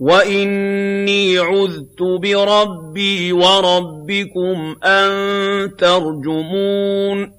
وَإِنِّي عُذْتُ بِرَبِّي وَرَبِّكُمْ أَن تَرْجُمُونِ